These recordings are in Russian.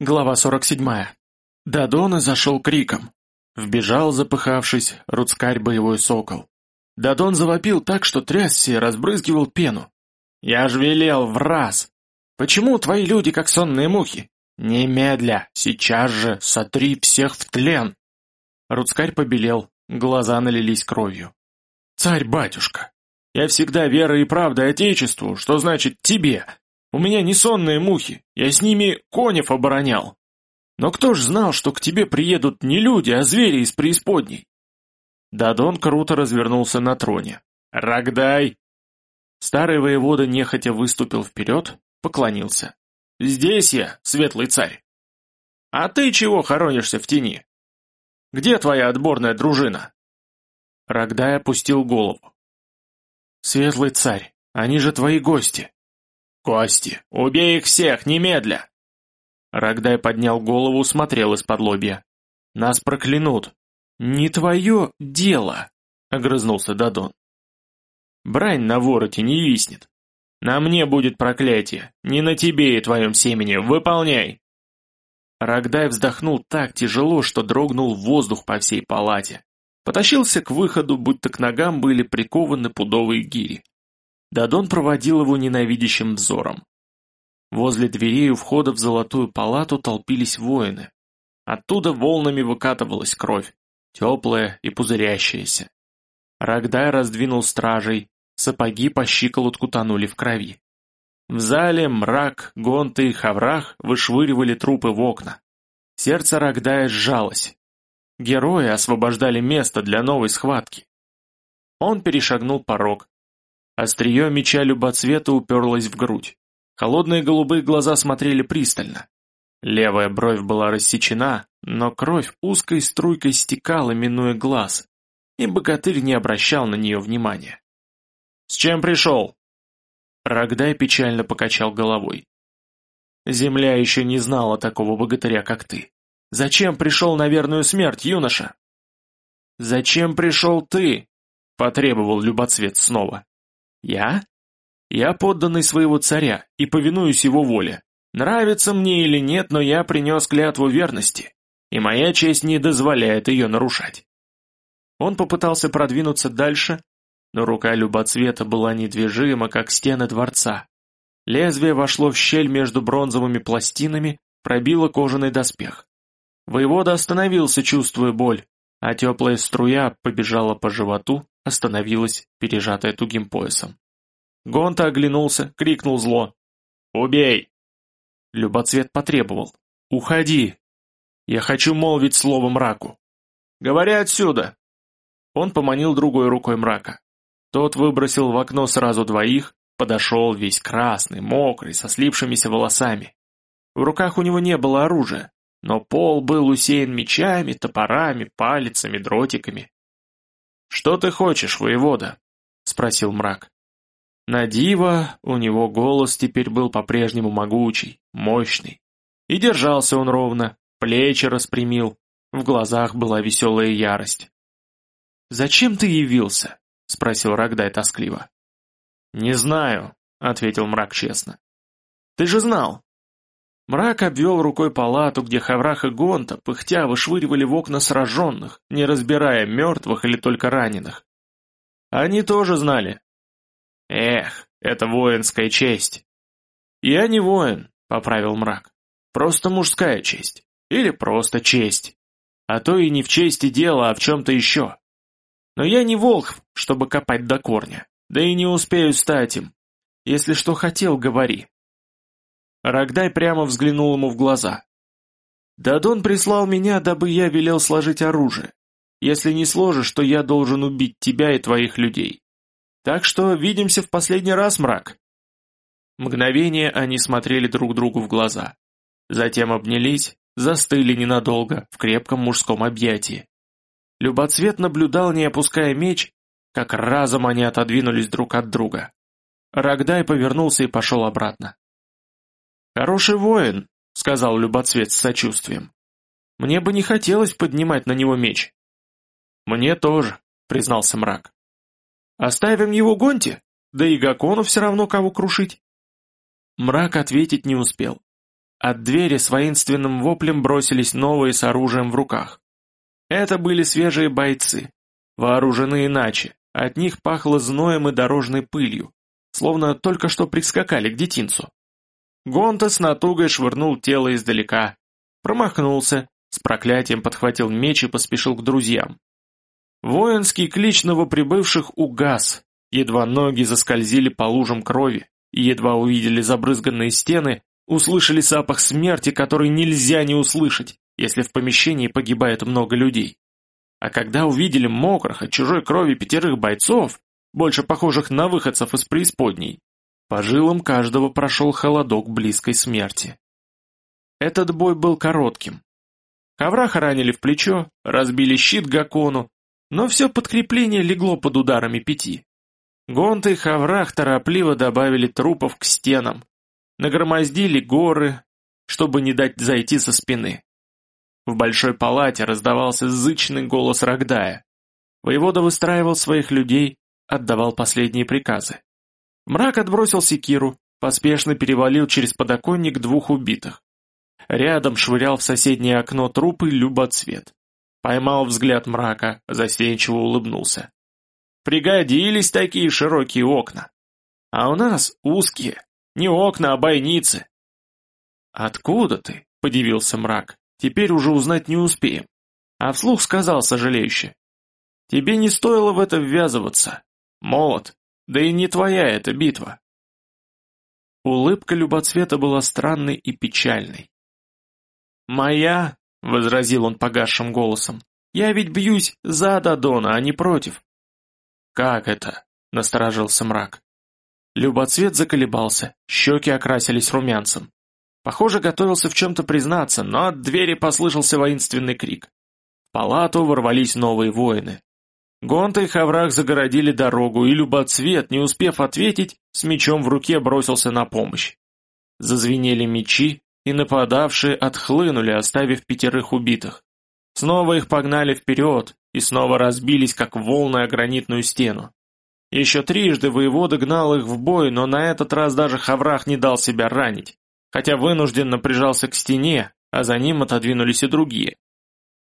Глава 47. Дадона зашел криком. Вбежал, запыхавшись, руцкарь боевой сокол. Дадон завопил так, что трясся и разбрызгивал пену. «Я ж велел в раз! Почему твои люди как сонные мухи? Немедля, сейчас же, сотри всех в тлен!» Руцкарь побелел, глаза налились кровью. «Царь-батюшка, я всегда верой и правдой Отечеству, что значит тебе, у меня не сонные мухи, я с ними конев оборонял. Но кто ж знал, что к тебе приедут не люди, а звери из преисподней? Дадон круто развернулся на троне. «Рогдай!» Старый воевода нехотя выступил вперед, поклонился. «Здесь я, светлый царь!» «А ты чего хоронишься в тени? Где твоя отборная дружина?» Рогдай опустил голову. «Светлый царь, они же твои гости!» «Кости! Убей их всех, немедля!» Рогдай поднял голову, смотрел из-под лобья. «Нас проклянут!» «Не твое дело!» — огрызнулся Дадон. «Брань на вороте не виснет. На мне будет проклятие, не на тебе и твоем семени, выполняй!» Рогдай вздохнул так тяжело, что дрогнул воздух по всей палате. Потащился к выходу, будто к ногам были прикованы пудовые гири. Дадон проводил его ненавидящим взором. Возле дверей у входа в золотую палату толпились воины. Оттуда волнами выкатывалась кровь, теплая и пузырящаяся. Рогдай раздвинул стражей, сапоги по щиколотку тонули в крови. В зале мрак, гонты и хаврах вышвыривали трупы в окна. Сердце Рогдая сжалось. Герои освобождали место для новой схватки. Он перешагнул порог, Острие меча любоцвета уперлось в грудь. Холодные голубые глаза смотрели пристально. Левая бровь была рассечена, но кровь узкой струйкой стекала, минуя глаз, и богатырь не обращал на нее внимания. «С чем пришел?» Рогдай печально покачал головой. «Земля еще не знала такого богатыря, как ты. Зачем пришел на верную смерть, юноша?» «Зачем пришел ты?» — потребовал Любоцвет снова. Я? Я подданный своего царя и повинуюсь его воле. Нравится мне или нет, но я принес клятву верности, и моя честь не дозволяет ее нарушать. Он попытался продвинуться дальше, но рука любоцвета была недвижима, как стены дворца. Лезвие вошло в щель между бронзовыми пластинами, пробило кожаный доспех. Воевода остановился, чувствуя боль, а теплая струя побежала по животу, остановилась, пережатая тугим поясом. Гонта оглянулся, крикнул зло. «Убей!» Любоцвет потребовал. «Уходи! Я хочу молвить слово мраку!» «Говори отсюда!» Он поманил другой рукой мрака. Тот выбросил в окно сразу двоих, подошел весь красный, мокрый, со слипшимися волосами. В руках у него не было оружия, но пол был усеян мечами, топорами, палицами, дротиками. «Что ты хочешь, воевода?» — спросил мрак. На диво у него голос теперь был по-прежнему могучий, мощный. И держался он ровно, плечи распрямил, в глазах была веселая ярость. «Зачем ты явился?» — спросил Рогдай тоскливо. «Не знаю», — ответил мрак честно. «Ты же знал, Мрак обвел рукой палату, где Хаврах и Гонта, пыхтя, вышвыривали в окна сраженных, не разбирая, мертвых или только раненых. Они тоже знали. Эх, это воинская честь. Я не воин, поправил мрак. Просто мужская честь. Или просто честь. А то и не в чести дело, а в чем-то еще. Но я не волк, чтобы копать до корня. Да и не успею стать им. Если что хотел, говори. Рогдай прямо взглянул ему в глаза. «Дадон прислал меня, дабы я велел сложить оружие. Если не сложишь, то я должен убить тебя и твоих людей. Так что видимся в последний раз, мрак». Мгновение они смотрели друг другу в глаза. Затем обнялись, застыли ненадолго, в крепком мужском объятии. Любоцвет наблюдал, не опуская меч, как разом они отодвинулись друг от друга. Рогдай повернулся и пошел обратно. «Хороший воин», — сказал Любоцвет с сочувствием. «Мне бы не хотелось поднимать на него меч». «Мне тоже», — признался мрак. «Оставим его Гонте? Да и Гакону все равно кого крушить». Мрак ответить не успел. от двери с воинственным воплем бросились новые с оружием в руках. Это были свежие бойцы, вооружены иначе, от них пахло зноем и дорожной пылью, словно только что прискакали к детинцу. Гонта с натугой швырнул тело издалека, промахнулся, с проклятием подхватил меч и поспешил к друзьям. Воинский клич новоприбывших угас, едва ноги заскользили по лужам крови, едва увидели забрызганные стены, услышали запах смерти, который нельзя не услышать, если в помещении погибает много людей. А когда увидели мокрых от чужой крови пятерых бойцов, больше похожих на выходцев из преисподней, по жилам каждого прошел холодок близкой смерти. Этот бой был коротким. Хавраха ранили в плечо, разбили щит Гакону, но все подкрепление легло под ударами пяти. Гонт и Хаврах торопливо добавили трупов к стенам, нагромоздили горы, чтобы не дать зайти со спины. В большой палате раздавался зычный голос Рогдая. Воевода выстраивал своих людей, отдавал последние приказы. Мрак отбросил секиру, поспешно перевалил через подоконник двух убитых. Рядом швырял в соседнее окно трупы любоцвет. Поймал взгляд мрака, застенчиво улыбнулся. Пригодились такие широкие окна. А у нас узкие, не окна, а бойницы. Откуда ты? — подивился мрак. Теперь уже узнать не успеем. А вслух сказал сожалеюще. Тебе не стоило в это ввязываться. Молот, да и не твоя эта битва. Улыбка Любоцвета была странной и печальной. «Моя?» — возразил он погасшим голосом. «Я ведь бьюсь за Дадона, а не против». «Как это?» — насторожился мрак. Любоцвет заколебался, щеки окрасились румянцем. Похоже, готовился в чем-то признаться, но от двери послышался воинственный крик. В палату ворвались новые воины. Гонта и Хаврах загородили дорогу, и Любоцвет, не успев ответить, с мечом в руке бросился на помощь. Зазвенели мечи, и нападавшие отхлынули, оставив пятерых убитых. Снова их погнали вперед, и снова разбились, как волны о гранитную стену. Еще трижды воевода гнал их в бой, но на этот раз даже Хаврах не дал себя ранить, хотя вынужденно прижался к стене, а за ним отодвинулись и другие.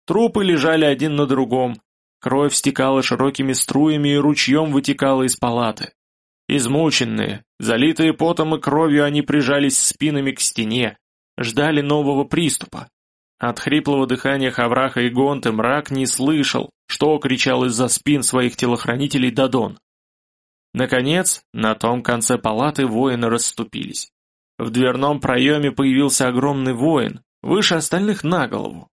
Трупы лежали один на другом, Кровь стекала широкими струями и ручьем вытекала из палаты. Измученные, залитые потом и кровью они прижались спинами к стене, ждали нового приступа. От хриплого дыхания Хавраха и Гонты мрак не слышал, что кричал из-за спин своих телохранителей Дадон. Наконец, на том конце палаты воины расступились. В дверном проеме появился огромный воин, выше остальных на голову.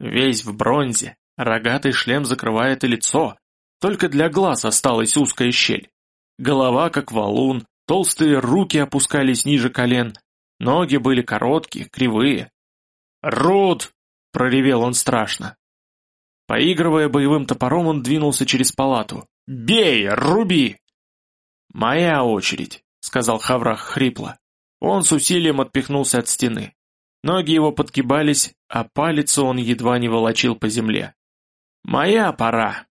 Весь в бронзе, Рогатый шлем закрывает и лицо, только для глаз осталась узкая щель. Голова как валун, толстые руки опускались ниже колен, ноги были короткие, кривые. «Руд!» — проревел он страшно. Поигрывая боевым топором, он двинулся через палату. «Бей! Руби!» «Моя очередь», — сказал Хаврах хрипло. Он с усилием отпихнулся от стены. Ноги его подгибались, а палец он едва не волочил по земле. «Моя пора!»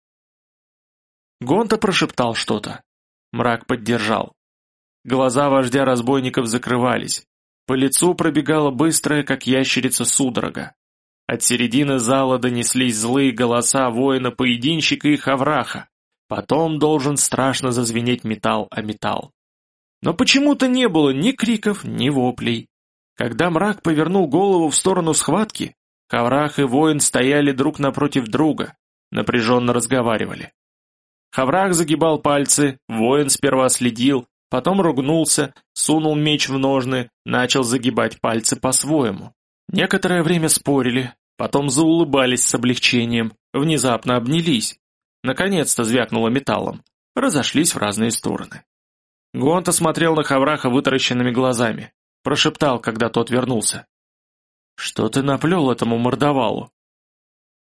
Гонта прошептал что-то. Мрак поддержал. Глаза вождя разбойников закрывались. По лицу пробегала быстрая, как ящерица, судорога. От середины зала донеслись злые голоса воина-поединщика и хавраха. Потом должен страшно зазвенеть металл о металл. Но почему-то не было ни криков, ни воплей. Когда мрак повернул голову в сторону схватки, Хаврах и воин стояли друг напротив друга, напряженно разговаривали. Хаврах загибал пальцы, воин сперва следил, потом ругнулся, сунул меч в ножны, начал загибать пальцы по-своему. Некоторое время спорили, потом заулыбались с облегчением, внезапно обнялись. Наконец-то звякнуло металлом, разошлись в разные стороны. Гонта смотрел на Хавраха вытаращенными глазами, прошептал, когда тот вернулся. «Что ты наплел этому мордовалу?»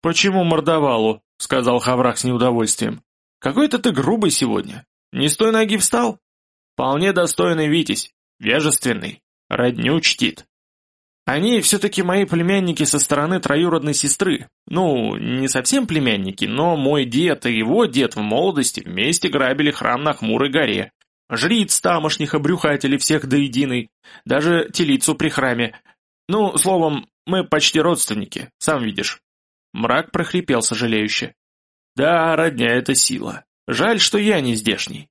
«Почему мордовалу?» — сказал Хаврах с неудовольствием. «Какой-то ты грубый сегодня. Не с той ноги встал? Вполне достойный Витязь, вежественный, родню чтит. Они все-таки мои племянники со стороны троюродной сестры. Ну, не совсем племянники, но мой дед и его дед в молодости вместе грабили храм на Хмурой горе. Жриц тамошних обрюхатели всех до единой, даже телицу при храме. Ну, словом, мы почти родственники, сам видишь». Мрак прохрипел сожалеюще. «Да, родня — это сила. Жаль, что я не здешний».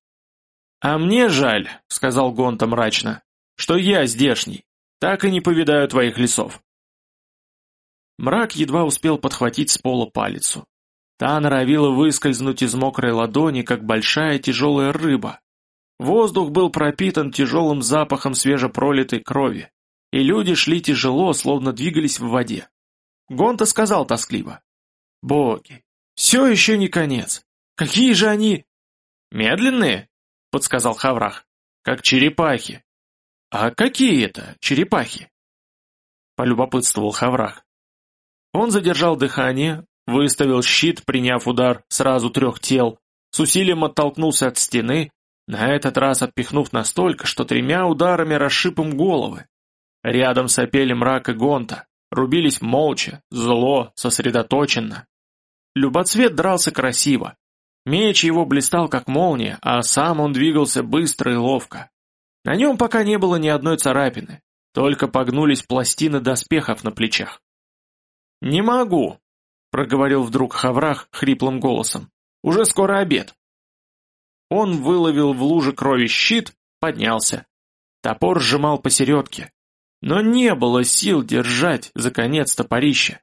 «А мне жаль», — сказал Гонта мрачно, — «что я здешний. Так и не повидаю твоих лесов». Мрак едва успел подхватить с пола палицу. Та норовила выскользнуть из мокрой ладони, как большая тяжелая рыба. Воздух был пропитан тяжелым запахом свежепролитой крови, и люди шли тяжело, словно двигались в воде. Гонта сказал тоскливо. «Боги, все еще не конец. Какие же они...» «Медленные?» — подсказал Хаврах. «Как черепахи». «А какие это черепахи?» — полюбопытствовал Хаврах. Он задержал дыхание, выставил щит, приняв удар сразу трех тел, с усилием оттолкнулся от стены, на этот раз отпихнув настолько, что тремя ударами расшиб головы. Рядом сопели мрак и гонта, рубились молча, зло, сосредоточенно. Любоцвет дрался красиво. Меч его блистал как молния, а сам он двигался быстро и ловко. На нем пока не было ни одной царапины, только погнулись пластины доспехов на плечах. «Не могу», — проговорил вдруг Хаврах хриплым голосом. «Уже скоро обед». Он выловил в луже крови щит, поднялся. Топор сжимал посередке. Но не было сил держать за конец топорища.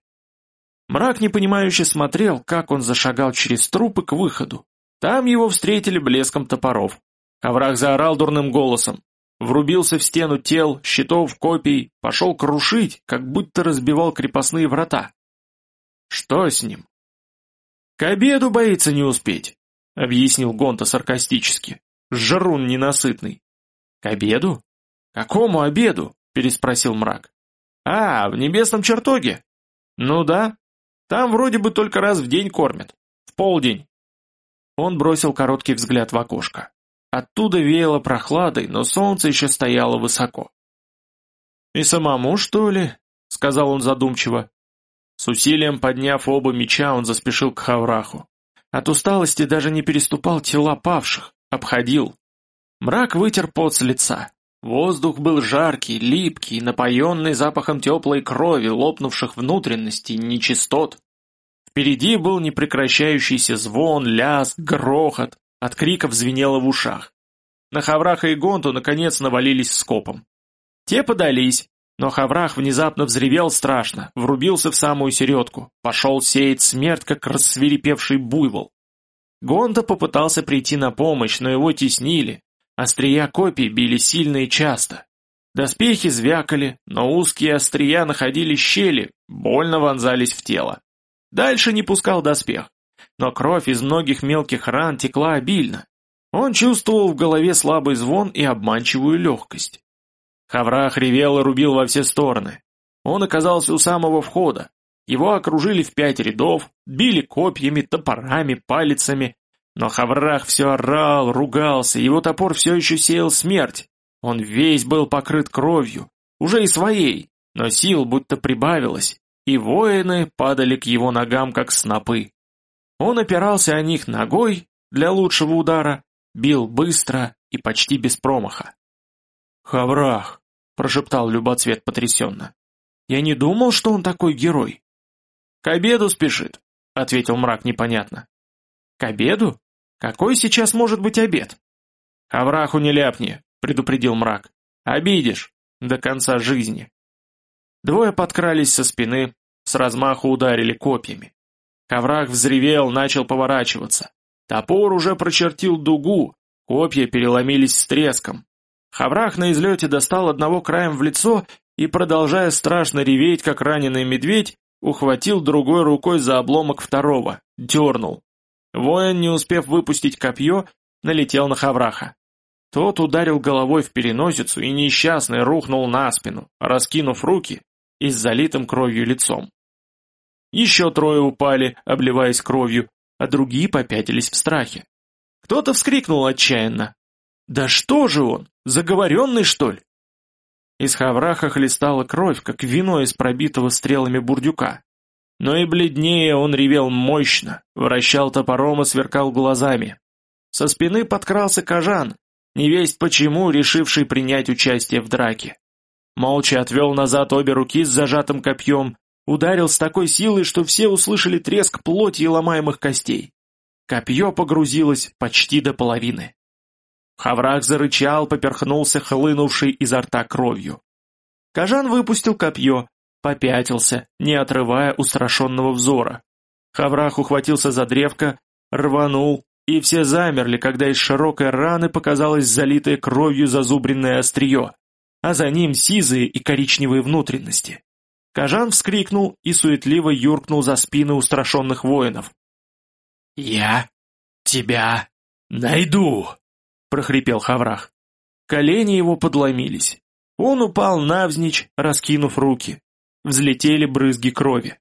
Мрак непонимающе смотрел, как он зашагал через трупы к выходу. Там его встретили блеском топоров. Хаврах заорал дурным голосом. Врубился в стену тел, щитов, копий, пошел крушить, как будто разбивал крепостные врата. Что с ним? К обеду боится не успеть, объяснил Гонта саркастически. Жарун ненасытный. К обеду? Какому обеду? Переспросил мрак. А, в небесном чертоге? Ну да. Там вроде бы только раз в день кормят. В полдень. Он бросил короткий взгляд в окошко. Оттуда веяло прохладой, но солнце еще стояло высоко. «И самому, что ли?» — сказал он задумчиво. С усилием подняв оба меча, он заспешил к Хавраху. От усталости даже не переступал тела павших, обходил. Мрак вытер пот с лица. Воздух был жаркий, липкий, напоенный запахом теплой крови, лопнувших внутренностей, нечистот. Впереди был непрекращающийся звон, лязг, грохот, от криков звенело в ушах. На Хавраха и Гонту наконец навалились скопом. Те подались, но Хаврах внезапно взревел страшно, врубился в самую середку, пошел сеять смерть, как рассверепевший буйвол. Гонта попытался прийти на помощь, но его теснили. Острия копий били сильно и часто. Доспехи звякали, но узкие острия находили щели, больно вонзались в тело. Дальше не пускал доспех но кровь из многих мелких ран текла обильно. Он чувствовал в голове слабый звон и обманчивую легкость. Хаврах ревел и рубил во все стороны. Он оказался у самого входа. Его окружили в пять рядов, били копьями, топорами, палицами. Но Хаврах все орал, ругался, его топор все еще сеял смерть. Он весь был покрыт кровью, уже и своей, но сил будто прибавилось, и воины падали к его ногам, как снопы. Он опирался о них ногой для лучшего удара, бил быстро и почти без промаха. «Хаврах!» — прошептал Любоцвет потрясенно. «Я не думал, что он такой герой». «К обеду спешит», — ответил мрак непонятно. «К обеду? Какой сейчас может быть обед?» «Хавраху не ляпни», — предупредил мрак. «Обидишь до конца жизни». Двое подкрались со спины, с размаху ударили копьями. Ковраг взревел, начал поворачиваться. Топор уже прочертил дугу, копья переломились с треском. Хаврах на излете достал одного краем в лицо и, продолжая страшно реветь, как раненый медведь, ухватил другой рукой за обломок второго, дернул. Воин, не успев выпустить копье, налетел на Хавраха. Тот ударил головой в переносицу и несчастный рухнул на спину, раскинув руки и с залитым кровью лицом. Еще трое упали, обливаясь кровью, а другие попятились в страхе. Кто-то вскрикнул отчаянно. «Да что же он? Заговоренный, что ли?» Из хавраха хлестала кровь, как вино из пробитого стрелами бурдюка. Но и бледнее он ревел мощно, вращал топором и сверкал глазами. Со спины подкрался Кажан, невесть почему решивший принять участие в драке. Молча отвел назад обе руки с зажатым копьем, ударил с такой силой, что все услышали треск плоти и ломаемых костей. Копье погрузилось почти до половины. Хаврах зарычал, поперхнулся хлынувшей изо рта кровью. Кажан выпустил копье, попятился, не отрывая устрашенного взора. Хаврах ухватился за древко, рванул, и все замерли, когда из широкой раны показалось залитое кровью зазубренное острие, а за ним сизые и коричневые внутренности. Кажан вскрикнул и суетливо юркнул за спины устрашенных воинов. «Я тебя найду!» — прохрипел Хаврах. Колени его подломились. Он упал навзничь, раскинув руки. Взлетели брызги крови.